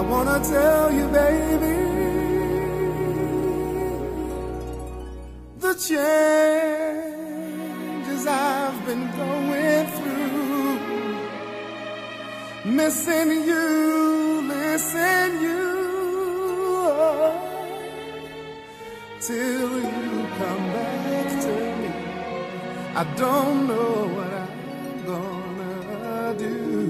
I wanna tell you, baby, the changes I've been going through, missing you, missing you, oh, till you come back to me. I don't know what I'm gonna do.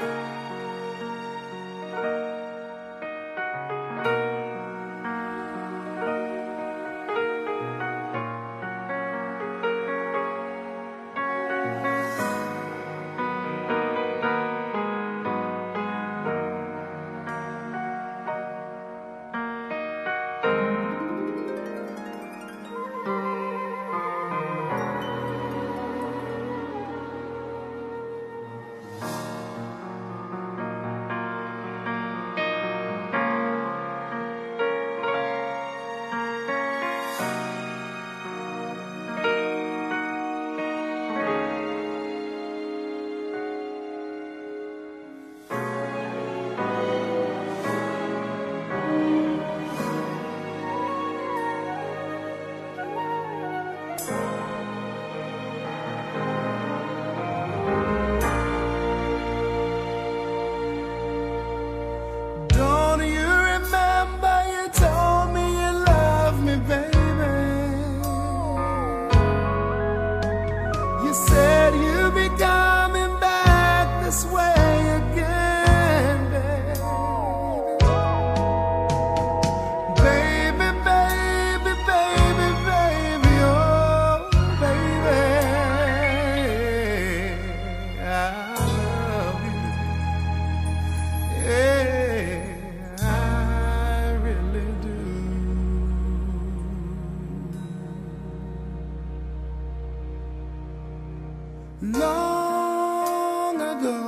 no, Long ago,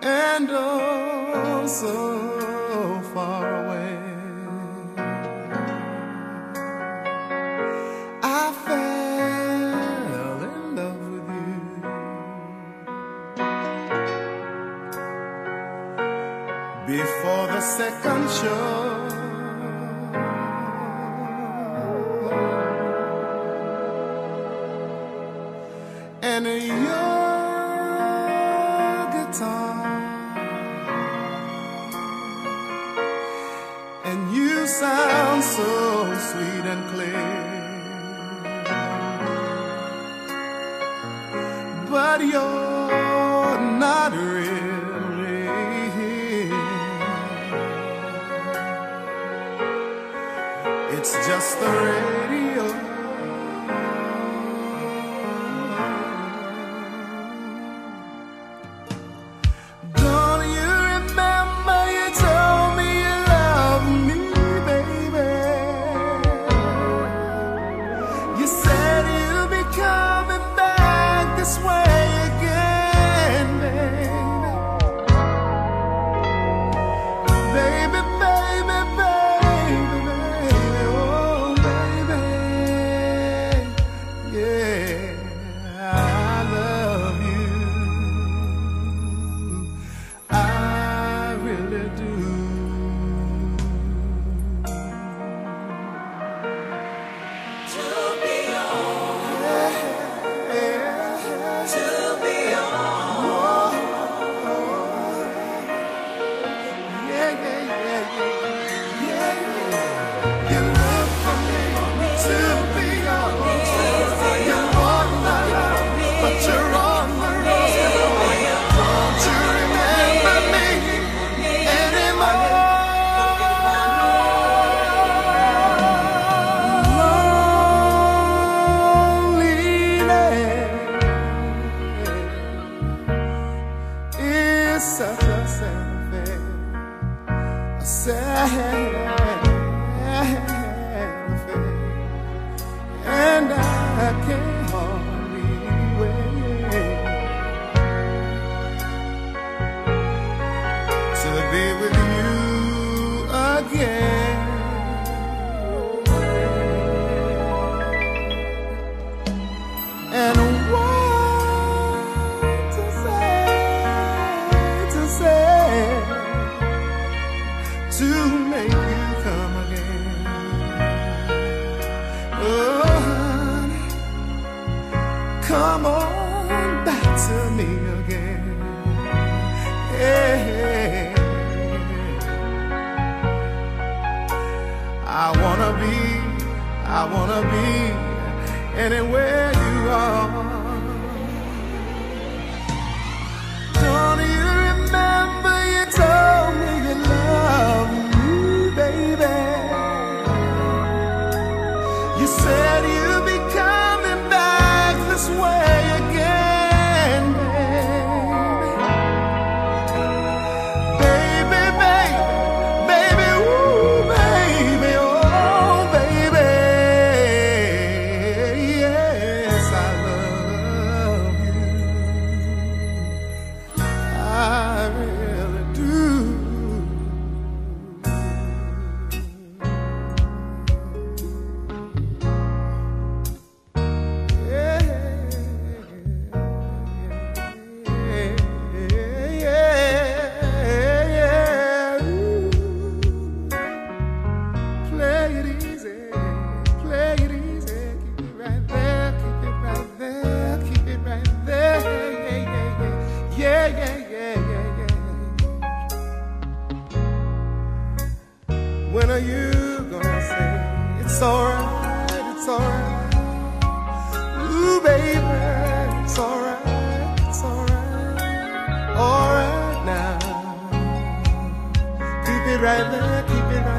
and oh, so far away. I fell in love with you before the second show. And your guitar, and you sound so sweet and clear. but you're not really here. It's just the radio. 眼 I wanna be, I wanna be anywhere you are. Are you gonna say it's alright, it's alright? Ooh, baby, it's alright, it's alright, alright now. Keep it right there, keep it right